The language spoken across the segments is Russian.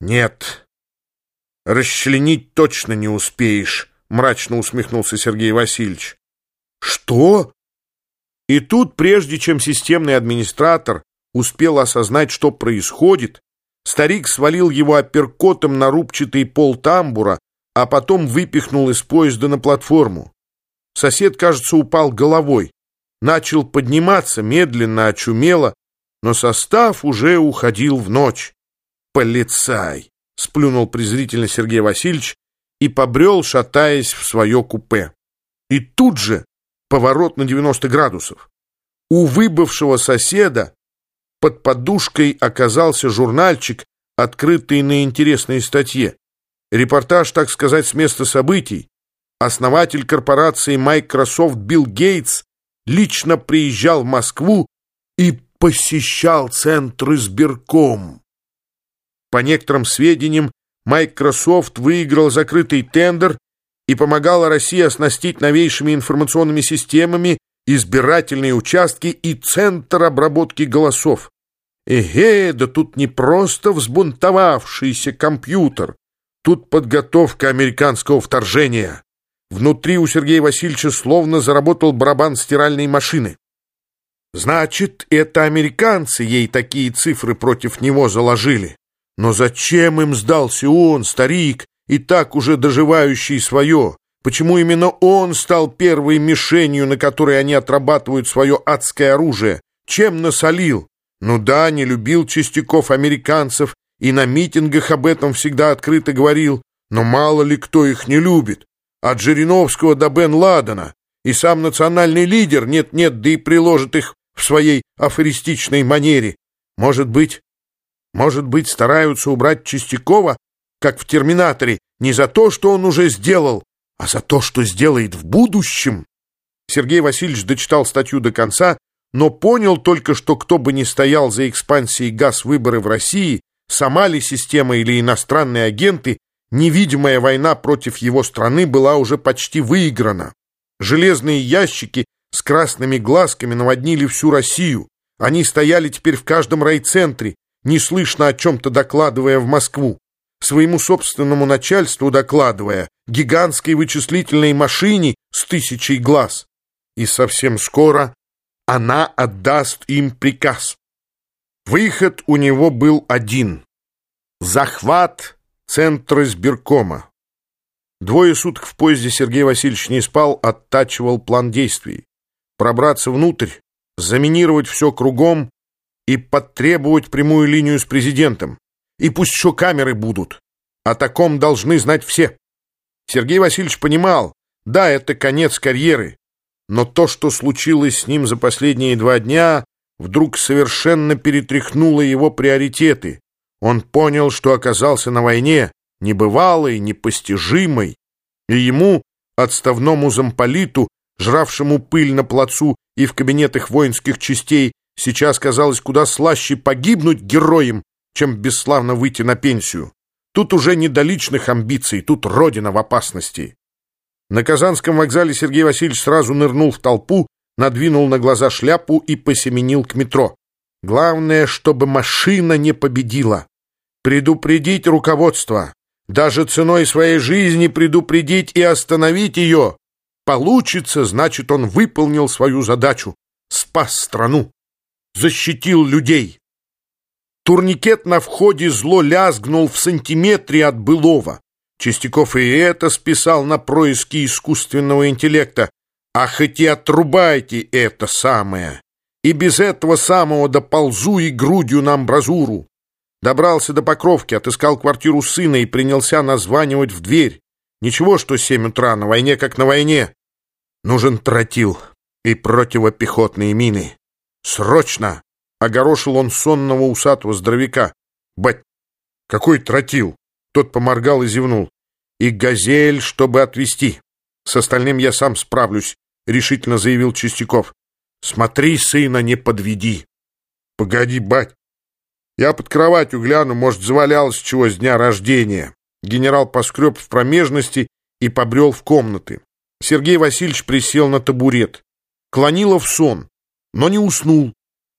Нет, расчленить точно не успеешь, мрачно усмехнулся Сергей Васильевич. Что? И тут, прежде чем системный администратор успел осознать, что происходит, старик свалил его апперкотом на рубчатый пол тамбура, а потом выпихнул из поезда на платформу. Сосед, кажется, упал головой. Начал подниматься медленно, очумело, но состав уже уходил в ночь. «Полицай!» — сплюнул презрительно Сергей Васильевич и побрел, шатаясь в свое купе. И тут же поворот на 90 градусов. У выбывшего соседа под подушкой оказался журнальчик, открытый на интересной статье. Репортаж, так сказать, с места событий. Основатель корпорации Microsoft Билл Гейтс лично приезжал в Москву и посещал центр избирком. По некоторым сведениям, Microsoft выиграл закрытый тендер и помогала России оснастить новейшими информационными системами избирательные участки и центр обработки голосов. Эге, да тут не просто взбунтовавшийся компьютер, тут подготовка американского вторжения. Внутри у Сергея Васильевича словно заработал барабан стиральной машины. Значит, это американцы ей такие цифры против него заложили. Но зачем им сдался он, старик, и так уже доживающий свое? Почему именно он стал первой мишенью, на которой они отрабатывают свое адское оружие? Чем насолил? Ну да, не любил Чистяков американцев и на митингах об этом всегда открыто говорил, но мало ли кто их не любит. От Жириновского до Бен Ладена. И сам национальный лидер нет-нет, да и приложит их в своей афористичной манере. Может быть, может быть, стараются убрать Чистякова, как в «Терминаторе», не за то, что он уже сделал, а за то, что сделает в будущем. Сергей Васильевич дочитал статью до конца, но понял только, что кто бы ни стоял за экспансией газ-выборы в России, сама ли система или иностранные агенты, невидимая война против его страны была уже почти выиграна. Железные ящики с красными глазками наводнили всю Россию. Они стояли теперь в каждом райцентре, неслышно о чем-то докладывая в Москву своему собственному начальству докладывая, гигантской вычислительной машине с тысячей глаз. И совсем скоро она отдаст им приказ. Выход у него был один — захват центра сберкома. Двое суток в поезде Сергей Васильевич не спал, оттачивал план действий. Пробраться внутрь, заминировать все кругом и потребовать прямую линию с президентом. И пусть еще камеры будут. О таком должны знать все. Сергей Васильевич понимал, да, это конец карьеры, но то, что случилось с ним за последние два дня, вдруг совершенно перетряхнуло его приоритеты. Он понял, что оказался на войне, небывалой, непостижимой, и ему, отставному замполиту, жравшему пыль на плацу и в кабинетах воинских частей, сейчас казалось куда слаще погибнуть героем, чем бесславно выйти на пенсию. Тут уже не до личных амбиций, тут родина в опасности. На Казанском вокзале Сергей Васильевич сразу нырнул в толпу, надвинул на глаза шляпу и посеменил к метро. Главное, чтобы машина не победила. Предупредить руководство. Даже ценой своей жизни предупредить и остановить ее. Получится, значит, он выполнил свою задачу. Спас страну. Защитил людей. Турникет на входе зло лязгнул в сантиметре от былого. Чистяков и это списал на происки искусственного интеллекта. А хоть и отрубайте это самое. И без этого самого доползу и грудью на амбразуру. Добрался до Покровки, отыскал квартиру сына и принялся названивать в дверь. Ничего, что семь утра, на войне как на войне. Нужен тротил и противопехотные мины. Срочно! Огорошил он сонного усатого здоровяка. «Бать, какой тротил!» Тот поморгал и зевнул. «И газель, чтобы отвезти. С остальным я сам справлюсь», — решительно заявил Чистяков. «Смотри, сына, не подведи». «Погоди, бать. Я под кроватью гляну, может, завалялось чего с дня рождения». Генерал поскреб в промежности и побрел в комнаты. Сергей Васильевич присел на табурет. Клонило в сон, но не уснул.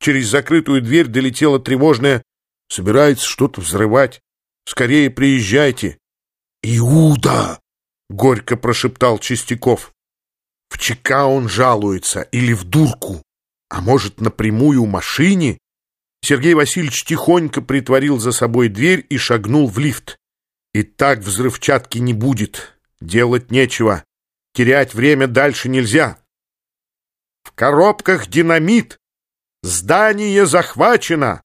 Через закрытую дверь долетело тревожное «собирается что-то взрывать». Скорее приезжайте. Иуда! Горько прошептал Чистяков. В ЧК он жалуется или в дурку, а может, напрямую машине? Сергей Васильевич тихонько притворил за собой дверь и шагнул в лифт. И так взрывчатки не будет. Делать нечего. Терять время дальше нельзя. Коробках динамит. Здание захвачено.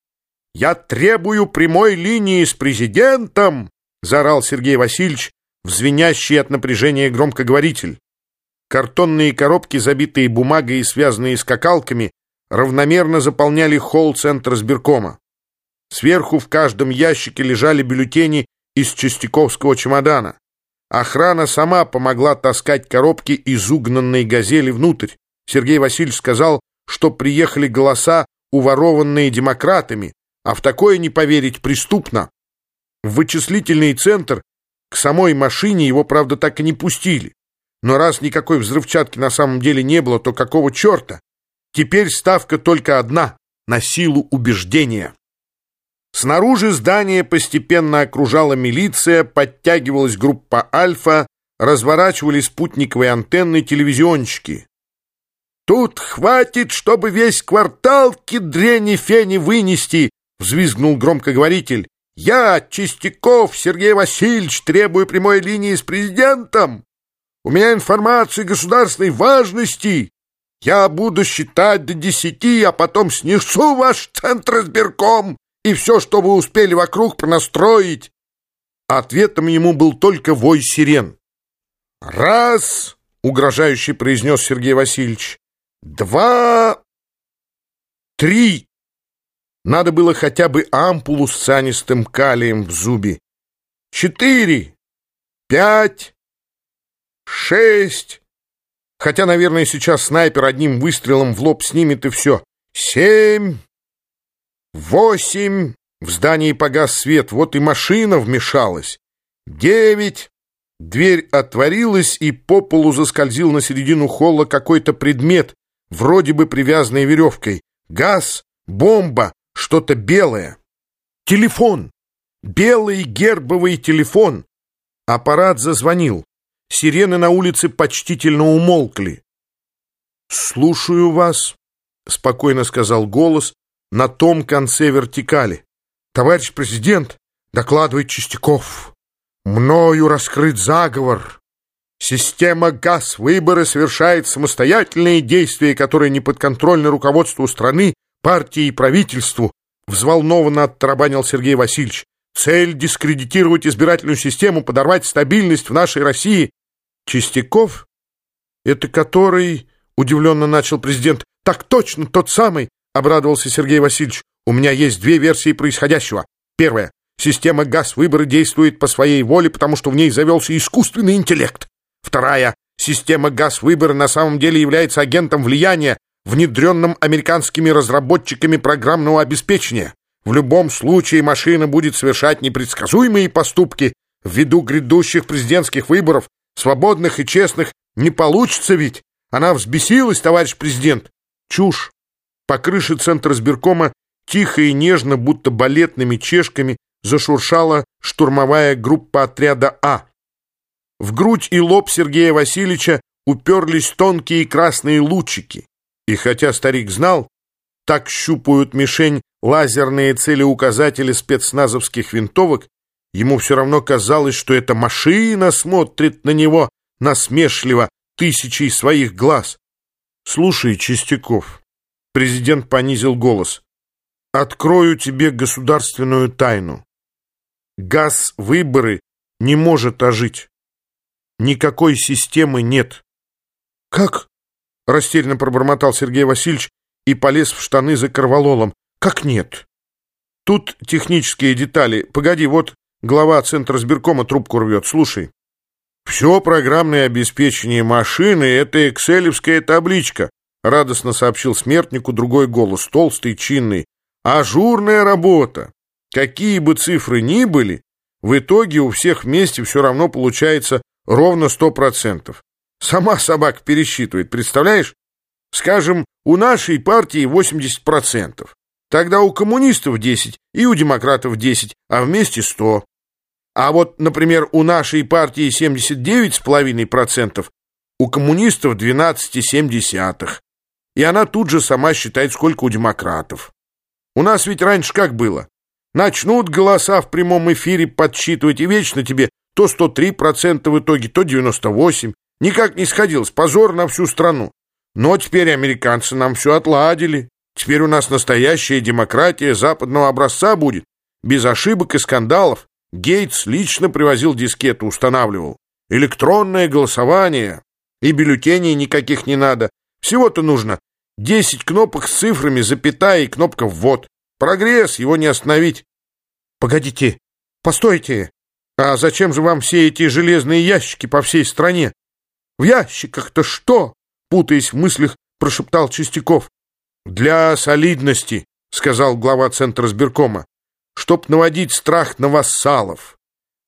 Я требую прямой линии с президентом, заорал Сергей Васильевич в звенящий от напряжения громкоговоритель. Картонные коробки, забитые бумагой и связанные скакалками, равномерно заполняли холл центра сберкома. Сверху в каждом ящике лежали бюллетени из частяковского чемодана. Охрана сама помогла таскать коробки из угнанной газели внутрь. Сергей Васильевич сказал, что приехали голоса, уворованные демократами, а в такое не поверить преступно. В вычислительный центр к самой машине его, правда, так и не пустили. Но раз никакой взрывчатки на самом деле не было, то какого черта? Теперь ставка только одна — на силу убеждения. Снаружи здание постепенно окружала милиция, подтягивалась группа «Альфа», разворачивали спутниковые антенны телевизионщики. «Тут хватит, чтобы весь квартал кедрени-фени вынести!» — взвизгнул громкоговоритель. «Я, Чистяков Сергей Васильевич, требую прямой линии с президентом! У меня информация государственной важности! Я буду считать до десяти, а потом снесу ваш центр избирком и все, что вы успели вокруг пронастроить. Ответом ему был только вой сирен. «Раз!» — угрожающе произнес Сергей Васильевич. «Два! Три!» Надо было хотя бы ампулу с цианистым калием в зубе. «Четыре! Пять! Шесть!» Хотя, наверное, сейчас снайпер одним выстрелом в лоб снимет и все. Семь, восемь. В здании погас свет, вот и машина вмешалась. Девять. Дверь отворилась, и по полу заскользил на середину холла какой-то предмет, вроде бы привязанный веревкой. Газ, бомба, что-то белое. Телефон. Белый гербовый телефон. Аппарат зазвонил. Сирены на улице почтительно умолкли. «Слушаю вас», — спокойно сказал голос на том конце вертикали. «Товарищ президент, докладывает Чистяков, мною раскрыт заговор. Система ГАЗ-выборы совершает самостоятельные действия, которые не подконтрольны руководству страны, партии и правительству», взволнованно оттарабанил Сергей Васильевич. «Цель — дискредитировать избирательную систему, подорвать стабильность в нашей России. Чистяков? Это который, удивленно начал президент. Так точно, тот самый, обрадовался Сергей Васильевич. У меня есть две версии происходящего. Первая. Система ГАЗ-выборы действует по своей воле, потому что в ней завелся искусственный интеллект. Вторая. Система ГАЗ-выборы на самом деле является агентом влияния, внедренным американскими разработчиками программного обеспечения. В любом случае машина будет совершать непредсказуемые поступки ввиду грядущих президентских выборов, Свободных и честных не получится ведь. Она взбесилась, товарищ президент. Чушь. По крыше центра сберкома тихо и нежно, будто балетными чешками, зашуршала штурмовая группа отряда А. В грудь и лоб Сергея Васильевича уперлись тонкие красные лучики. И хотя старик знал, так щупают мишень лазерные целеуказатели спецназовских винтовок, Ему все равно казалось, что эта машина смотрит на него насмешливо тысячей своих глаз. «Слушай, Чистяков», — президент понизил голос, — «открою тебе государственную тайну. Газ-выборы не может ожить. Никакой системы нет». «Как?» — растерянно пробормотал Сергей Васильевич и полез в штаны за корвалолом. «Как нет?» «Тут технические детали. Погоди, вот Глава Центра сберкома трубку рвет. Слушай. Все программное обеспечение машины — это экселевская табличка, радостно сообщил смертнику другой голос, толстый, чинный. Ажурная работа. Какие бы цифры ни были, в итоге у всех вместе все равно получается ровно сто процентов. Сама собака пересчитывает, представляешь? Скажем, у нашей партии 80%. Тогда у коммунистов 10 и у демократов 10, а вместе 100. А вот, например, у нашей партии 79,5%, у коммунистов 12,7%. И она тут же сама считает, сколько у демократов. У нас ведь раньше как было? Начнут голоса в прямом эфире подсчитывать, и вечно тебе то 103% в итоге, то 98%. Никак не сходилось, позор на всю страну. Но теперь американцы нам все отладили. Теперь у нас настоящая демократия западного образца будет, без ошибок и скандалов. Гейтс лично привозил дискету, устанавливал. Электронное голосование. И бюллетеней никаких не надо. Всего-то нужно 10 кнопок с цифрами, запятая и кнопка «ввод». Прогресс, его не остановить. Погодите, постойте. А зачем же вам все эти железные ящики по всей стране? В ящиках-то что? Путаясь в мыслях, прошептал Чистяков. Для солидности, сказал глава Центра сберкома, чтоб наводить страх на вассалов.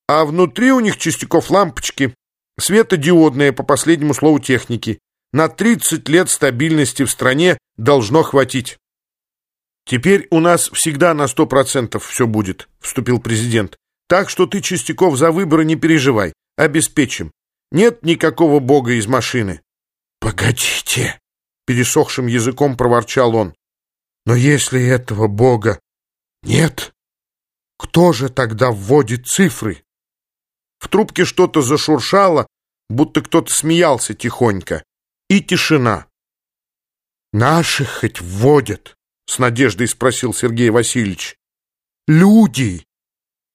А внутри у них Чистяков лампочки, светодиодные по последнему слову техники. На 30 лет стабильности в стране должно хватить. «Теперь у нас всегда на сто процентов все будет», — вступил президент. «Так что ты, Чистяков, за выборы не переживай. Обеспечим. Нет никакого бога из машины». «Погодите», — пересохшим языком проворчал он. «Но если этого бога нет, кто же тогда вводит цифры?» В трубке что-то зашуршало, будто кто-то смеялся тихонько и тишина. «Наши хоть вводят?» — с надеждой спросил Сергей Васильевич. «Люди!»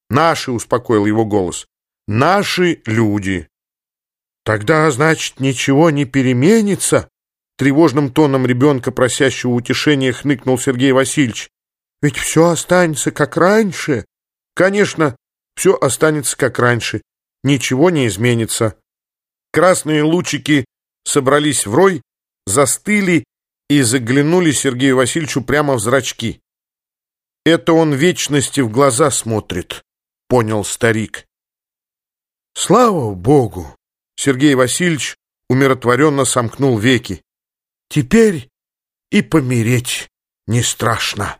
«Наши!» — успокоил его голос. «Наши люди!» «Тогда, значит, ничего не переменится?» Тревожным тоном ребенка, просящего утешения, хныкнул Сергей Васильевич. «Ведь все останется как раньше». «Конечно, все останется как раньше. Ничего не изменится». Красные лучики собрались в рой, застыли и заглянули Сергею Васильевичу прямо в зрачки. «Это он вечности в глаза смотрит», — понял старик. «Слава Богу!» — Сергей Васильевич умиротворенно сомкнул веки. «Теперь и помереть не страшно».